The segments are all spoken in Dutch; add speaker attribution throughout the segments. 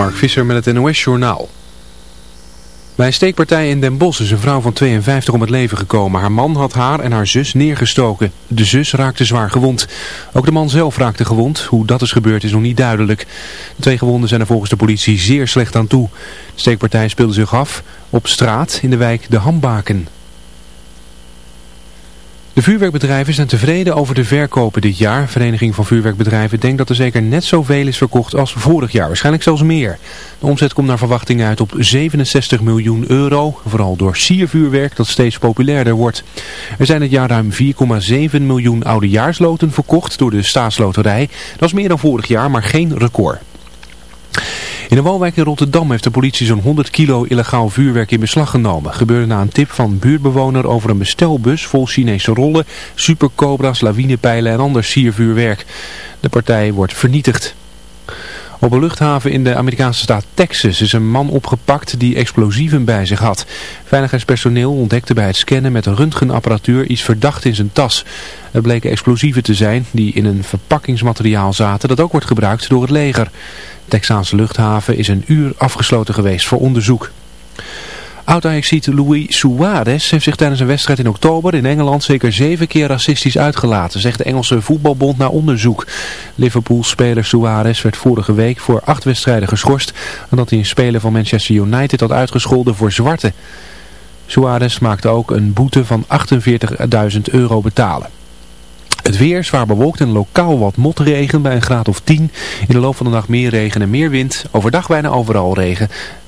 Speaker 1: Mark Visser met het NOS Journaal. Bij een steekpartij in Den Bosch is een vrouw van 52 om het leven gekomen. Haar man had haar en haar zus neergestoken. De zus raakte zwaar gewond. Ook de man zelf raakte gewond. Hoe dat is gebeurd is nog niet duidelijk. De twee gewonden zijn er volgens de politie zeer slecht aan toe. De steekpartij speelde zich af op straat in de wijk De Hambaken. De vuurwerkbedrijven zijn tevreden over de verkopen dit jaar. Vereniging van Vuurwerkbedrijven denkt dat er zeker net zoveel is verkocht als vorig jaar. Waarschijnlijk zelfs meer. De omzet komt naar verwachting uit op 67 miljoen euro. Vooral door siervuurwerk dat steeds populairder wordt. Er zijn dit jaar ruim 4,7 miljoen oudejaarsloten verkocht door de staatsloterij. Dat is meer dan vorig jaar, maar geen record. In een woonwijk in Rotterdam heeft de politie zo'n 100 kilo illegaal vuurwerk in beslag genomen. Gebeurde na een tip van een buurtbewoner over een bestelbus vol Chinese rollen, supercobra's, lawinepijlen en ander siervuurwerk. De partij wordt vernietigd. Op een luchthaven in de Amerikaanse staat Texas is een man opgepakt die explosieven bij zich had. Veiligheidspersoneel ontdekte bij het scannen met een röntgenapparatuur iets verdacht in zijn tas. Er bleken explosieven te zijn die in een verpakkingsmateriaal zaten dat ook wordt gebruikt door het leger. Texaanse luchthaven is een uur afgesloten geweest voor onderzoek. Oud-Ajaxiet Luis Suarez heeft zich tijdens een wedstrijd in oktober in Engeland zeker zeven keer racistisch uitgelaten, zegt de Engelse voetbalbond na onderzoek. Liverpool-speler Suarez werd vorige week voor acht wedstrijden geschorst, omdat hij een speler van Manchester United had uitgescholden voor zwarte. Suarez maakte ook een boete van 48.000 euro betalen. Het weer zwaar bewolkt en lokaal wat motregen bij een graad of 10. In de loop van de dag meer regen en meer wind. Overdag bijna overal regen.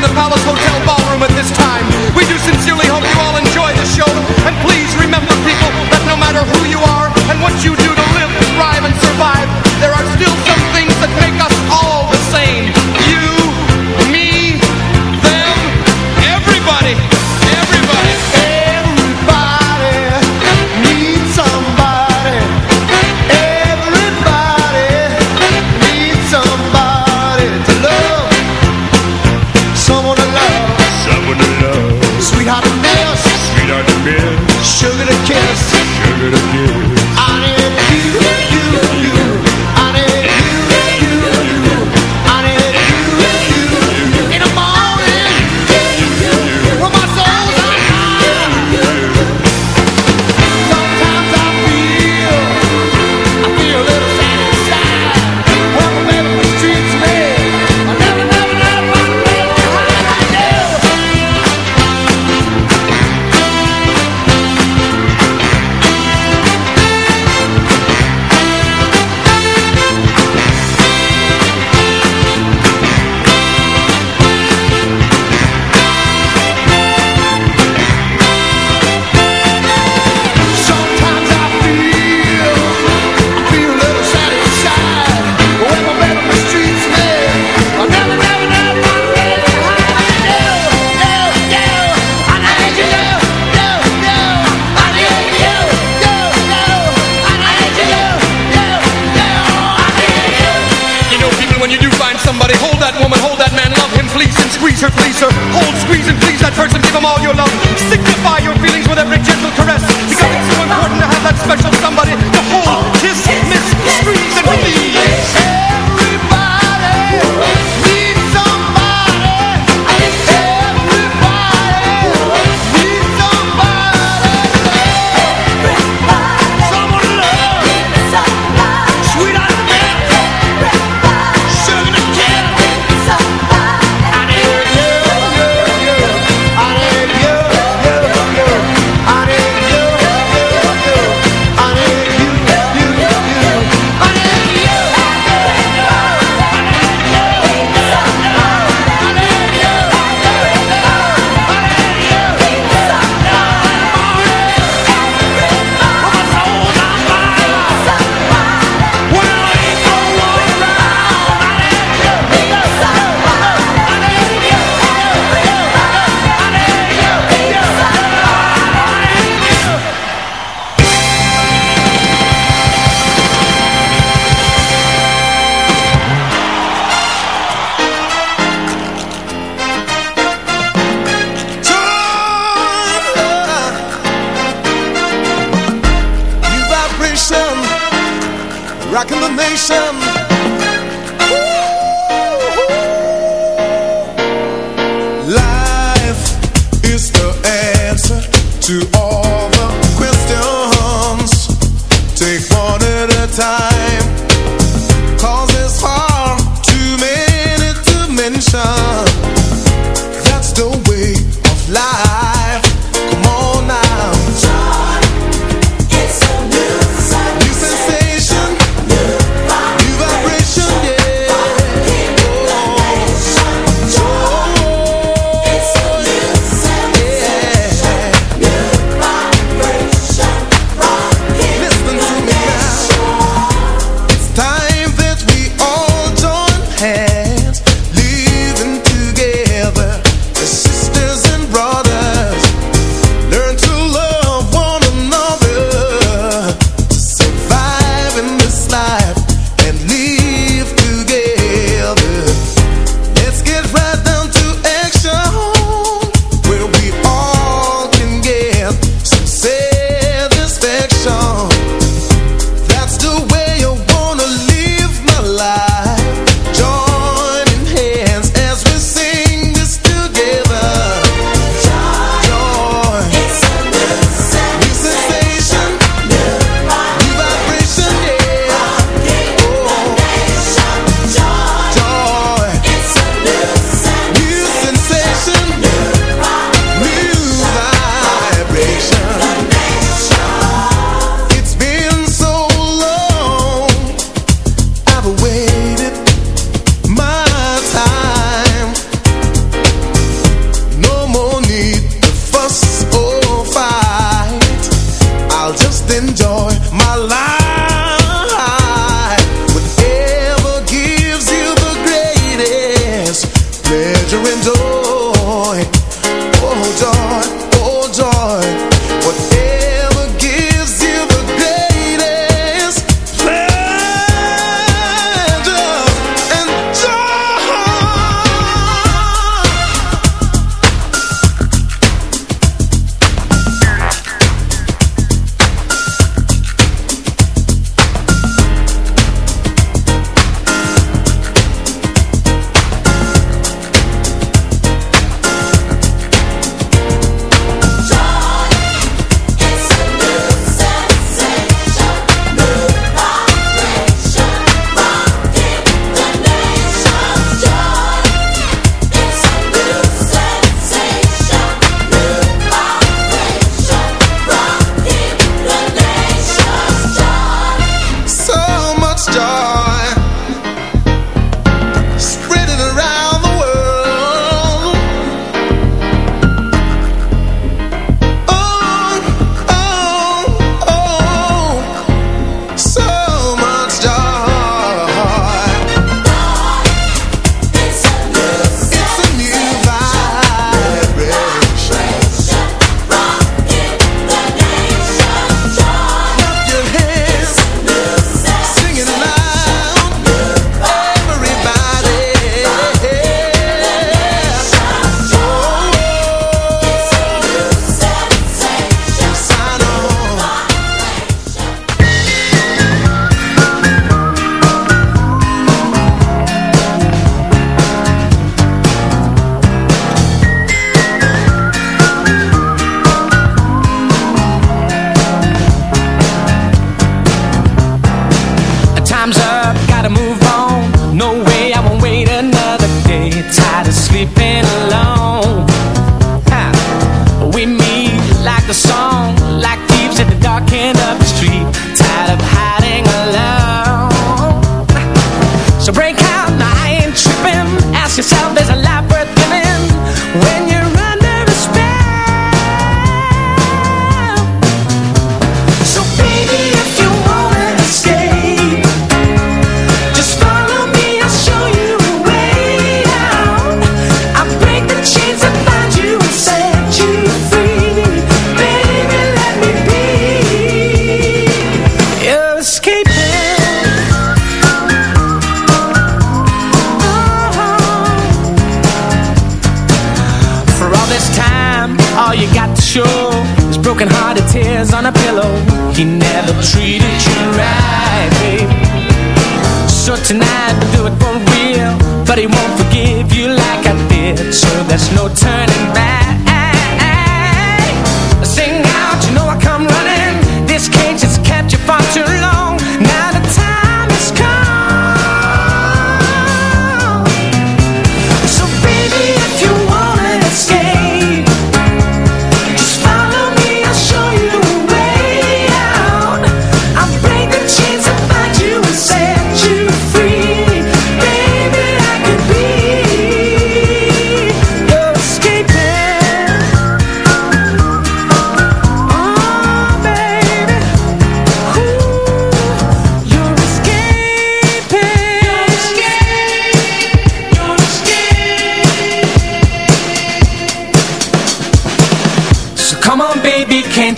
Speaker 2: the power
Speaker 3: to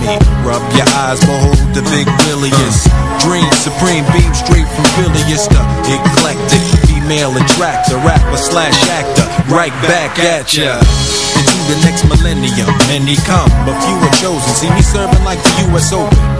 Speaker 4: me? Rub your eyes, behold the big Willius. Dream supreme, beam straight from Phileas, the eclectic female attractor, rapper slash actor, right back at ya into the next millennium. Many come, but few are chosen. See me serving like the U.S. Open.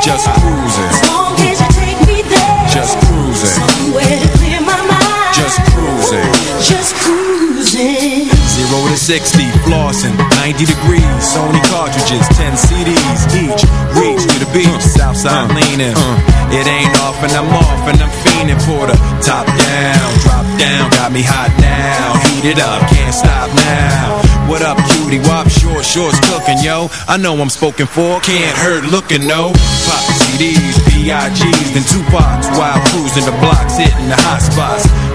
Speaker 4: Just cruising.
Speaker 5: As long as you take me there.
Speaker 4: Just cruising.
Speaker 5: Somewhere to clear my mind.
Speaker 4: Just cruising.
Speaker 5: Just cruising.
Speaker 4: Zero to 60, flossing, 90 degrees. Sony cartridges, 10 CDs each. Reach to the beach, Southside leaning. It ain't off and I'm off and I'm fiending for the top down, drop down. Got me hot now, heat it up, can't stop now. What up, cutie? Wop, short shorts cooking, yo. I know I'm spoken for, can't hurt looking, no. Pop CDs, B.I.G.'s, then Tupac's while cruising the blocks, hitting the hot spots.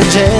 Speaker 6: apologize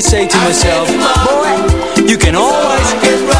Speaker 7: Always say to myself, boy, you can always run away.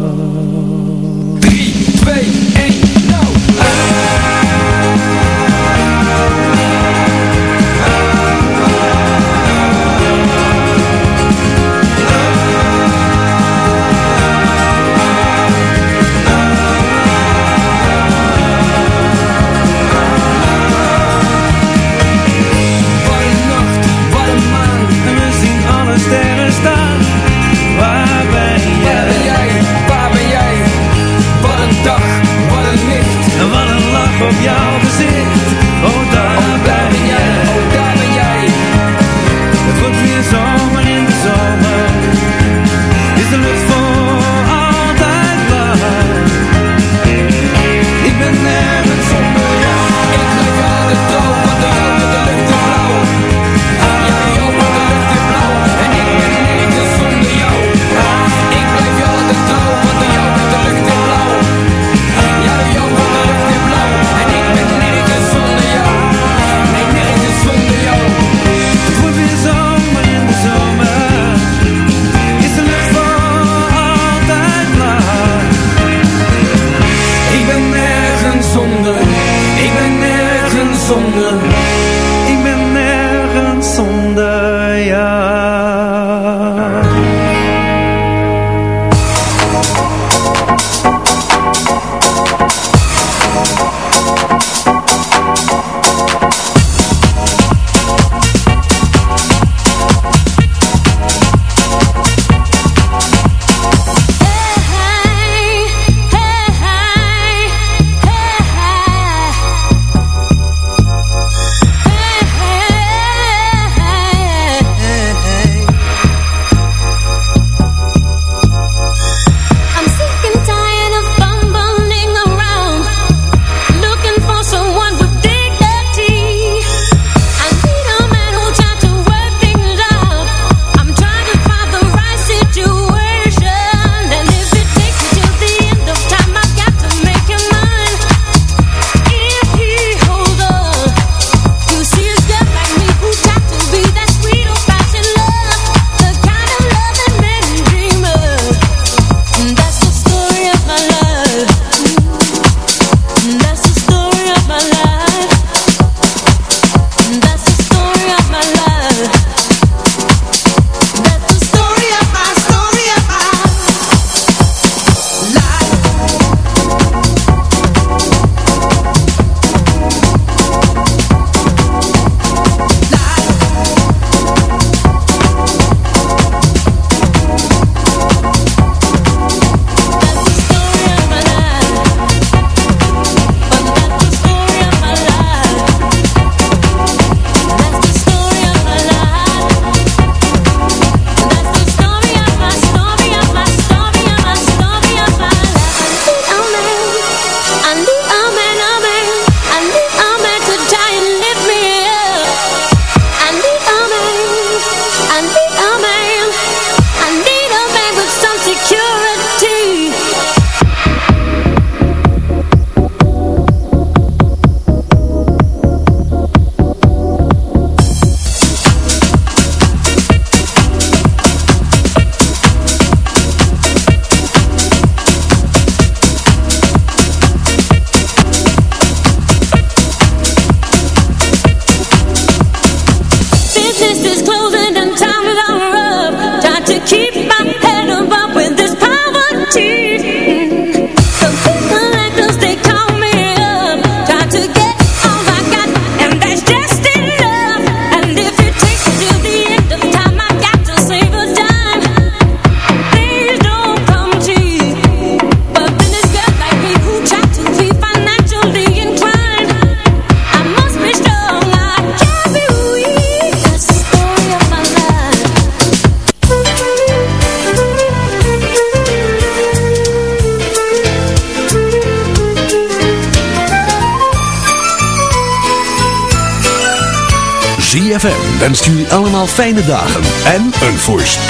Speaker 6: of your. Fijne dagen en een voorspoed.